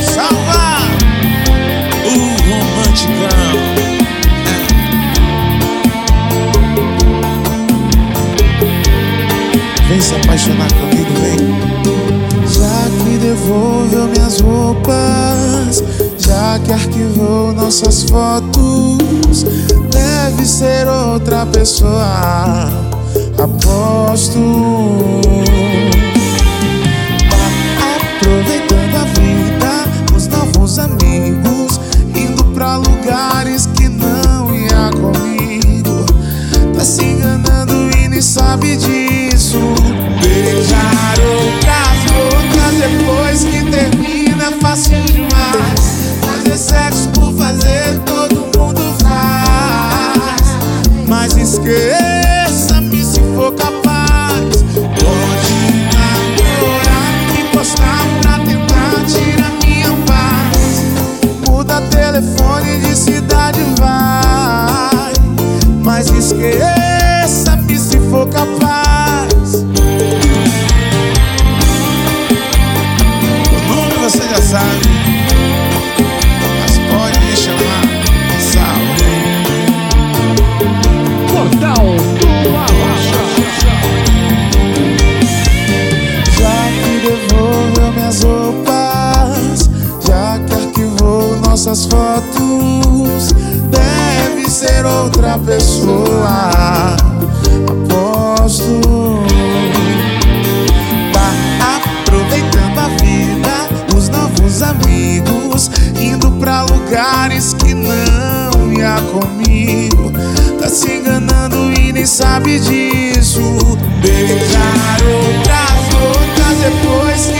Salva o romanticão. Vem se apaixonar comigo, vem. Já que devolveu minhas roupas, já que arquivou nossas fotos, deve ser outra pessoa. Aposto. Aproveitando a vida, os novos amigos, indo pra lugares que não ia comigo. Tá se enganando e nem sabe disso. Beijar outras outras depois que termina fácil demais. Fazer sexo por fazer todo mundo faz. Mas esqueça-me telefone de cidade, vai. Mas esqueça-me nas fotos deve ser outra pessoa. Aposto. Tá aproveitando a vida, os novos amigos, indo pra lugares que não ia comigo. Tá se enganando e nem sabe disso. Beijar outras bocas depois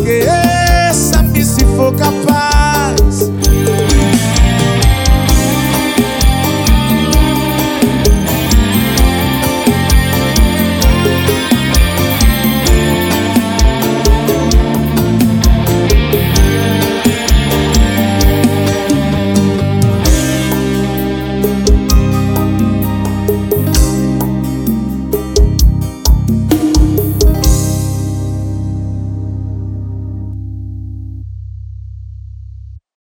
esqueça-me se for capaz.